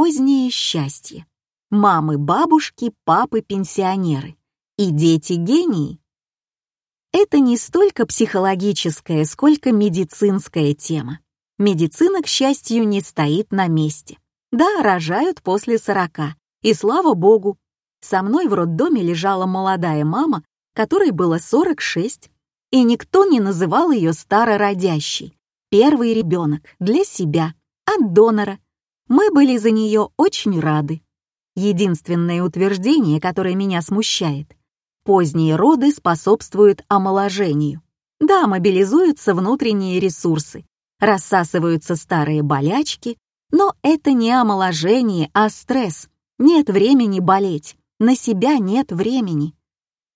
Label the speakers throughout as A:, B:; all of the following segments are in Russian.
A: позднее счастье. Мамы-бабушки, папы-пенсионеры. И дети-гении. Это не столько психологическая, сколько медицинская тема. Медицина, к счастью, не стоит на месте. Да, рожают после сорока. И слава богу, со мной в роддоме лежала молодая мама, которой было 46, и никто не называл ее старородящей. Первый ребенок для себя, от донора. Мы были за нее очень рады. Единственное утверждение, которое меня смущает. Поздние роды способствуют омоложению. Да, мобилизуются внутренние ресурсы, рассасываются старые болячки, но это не омоложение, а стресс. Нет времени болеть, на себя нет времени.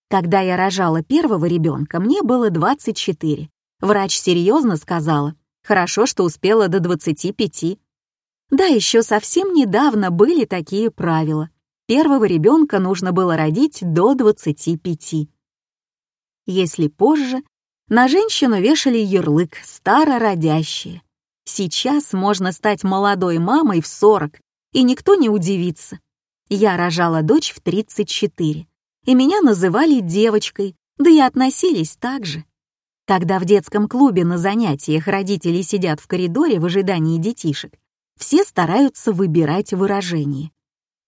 A: Когда я рожала первого ребенка, мне было 24. Врач серьезно сказала, хорошо, что успела до 25. Да, еще совсем недавно были такие правила. Первого ребенка нужно было родить до 25. Если позже, на женщину вешали ярлык «старородящая». Сейчас можно стать молодой мамой в 40, и никто не удивится. Я рожала дочь в 34, и меня называли девочкой, да и относились так же. Когда в детском клубе на занятиях родители сидят в коридоре в ожидании детишек, все стараются выбирать выражение.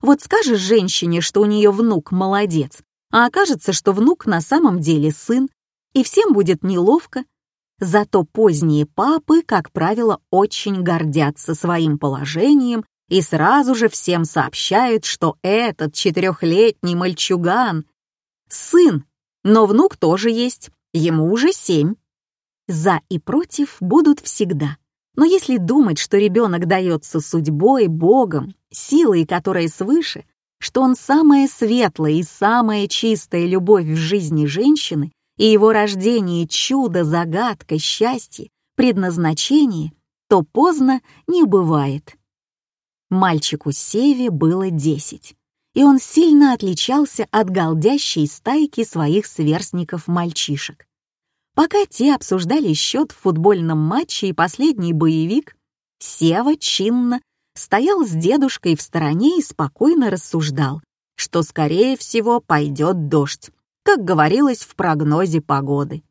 A: Вот скажешь женщине, что у нее внук молодец, а окажется, что внук на самом деле сын, и всем будет неловко. Зато поздние папы, как правило, очень гордятся своим положением и сразу же всем сообщают, что этот четырехлетний мальчуган — сын, но внук тоже есть, ему уже семь. За и против будут всегда. Но если думать, что ребенок дается судьбой, Богом, силой, которая свыше, что он самая светлая и самая чистая любовь в жизни женщины, и его рождение — чудо, загадка, счастье, предназначение, то поздно не бывает. Мальчику Севе было десять, и он сильно отличался от голдящей стайки своих сверстников-мальчишек. Пока те обсуждали счет в футбольном матче и последний боевик, Сева чинно стоял с дедушкой в стороне и спокойно рассуждал, что, скорее всего, пойдет дождь, как говорилось в прогнозе погоды.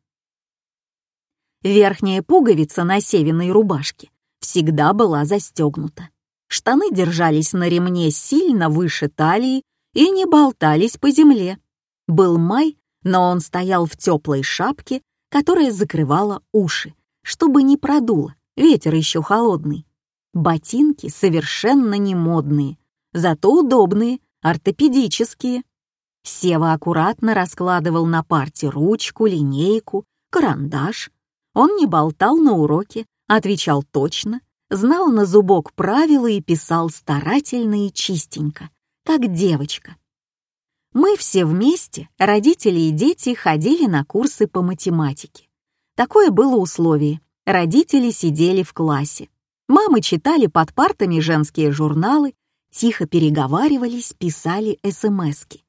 A: Верхняя пуговица на севиной рубашке всегда была застегнута. Штаны держались на ремне сильно выше талии и не болтались по земле. Был май, но он стоял в теплой шапке, которая закрывала уши, чтобы не продуло, ветер еще холодный. Ботинки совершенно не модные, зато удобные, ортопедические. Сева аккуратно раскладывал на парте ручку, линейку, карандаш. Он не болтал на уроке, отвечал точно, знал на зубок правила и писал старательно и чистенько, как девочка. Мы все вместе, родители и дети, ходили на курсы по математике. Такое было условие. Родители сидели в классе. Мамы читали под партами женские журналы, тихо переговаривались, писали смски.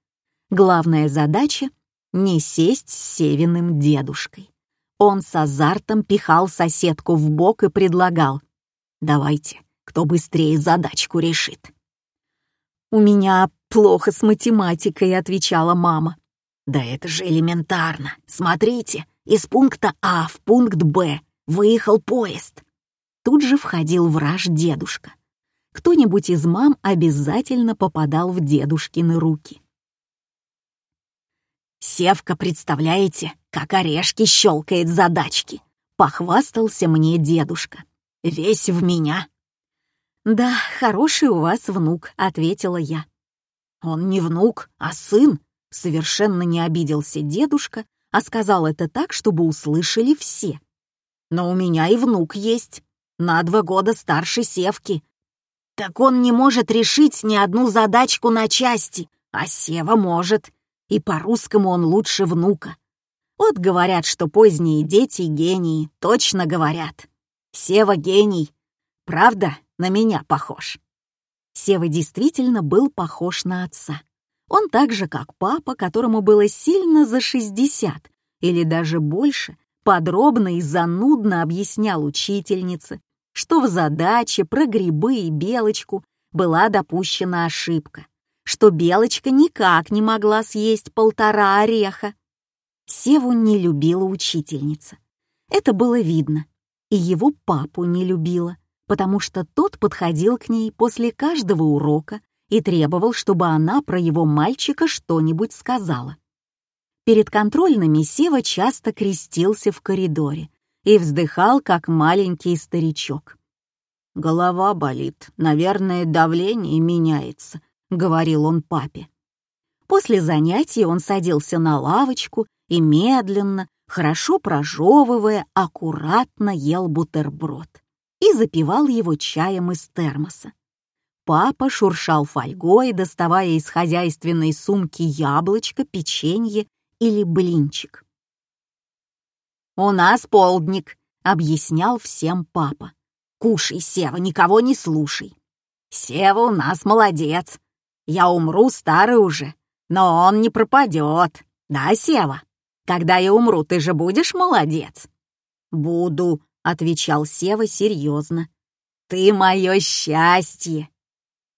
A: Главная задача — не сесть с Севиным дедушкой. Он с азартом пихал соседку в бок и предлагал Давайте, кто быстрее задачку решит. «У меня плохо с математикой», — отвечала мама. «Да это же элементарно. Смотрите, из пункта А в пункт Б выехал поезд». Тут же входил враж дедушка. Кто-нибудь из мам обязательно попадал в дедушкины руки. «Севка, представляете, как орешки щелкает задачки!» — похвастался мне дедушка. Весь в меня». «Да, хороший у вас внук», — ответила я. «Он не внук, а сын», — совершенно не обиделся дедушка, а сказал это так, чтобы услышали все. «Но у меня и внук есть, на два года старше Севки. Так он не может решить ни одну задачку на части, а Сева может, и по-русскому он лучше внука. Вот говорят, что поздние дети гении, точно говорят. Сева гений. Правда, на меня похож. Сева действительно был похож на отца. Он так же, как папа, которому было сильно за 60 или даже больше, подробно и занудно объяснял учительнице, что в задаче про грибы и белочку была допущена ошибка, что Белочка никак не могла съесть полтора ореха. Севу не любила учительница. Это было видно. И его папу не любила, потому что тот подходил к ней после каждого урока и требовал, чтобы она про его мальчика что-нибудь сказала. Перед контрольными Сева часто крестился в коридоре и вздыхал, как маленький старичок. «Голова болит, наверное, давление меняется», — говорил он папе. После занятий он садился на лавочку и медленно, хорошо прожевывая, аккуратно ел бутерброд и запивал его чаем из термоса. Папа шуршал фольгой, доставая из хозяйственной сумки яблочко, печенье или блинчик. «У нас полдник», — объяснял всем папа. «Кушай, Сева, никого не слушай. Сева у нас молодец. Я умру старый уже, но он не пропадет. Да, Сева? Когда я умру, ты же будешь молодец?» «Буду», — отвечал Сева серьезно. «Ты мое счастье!»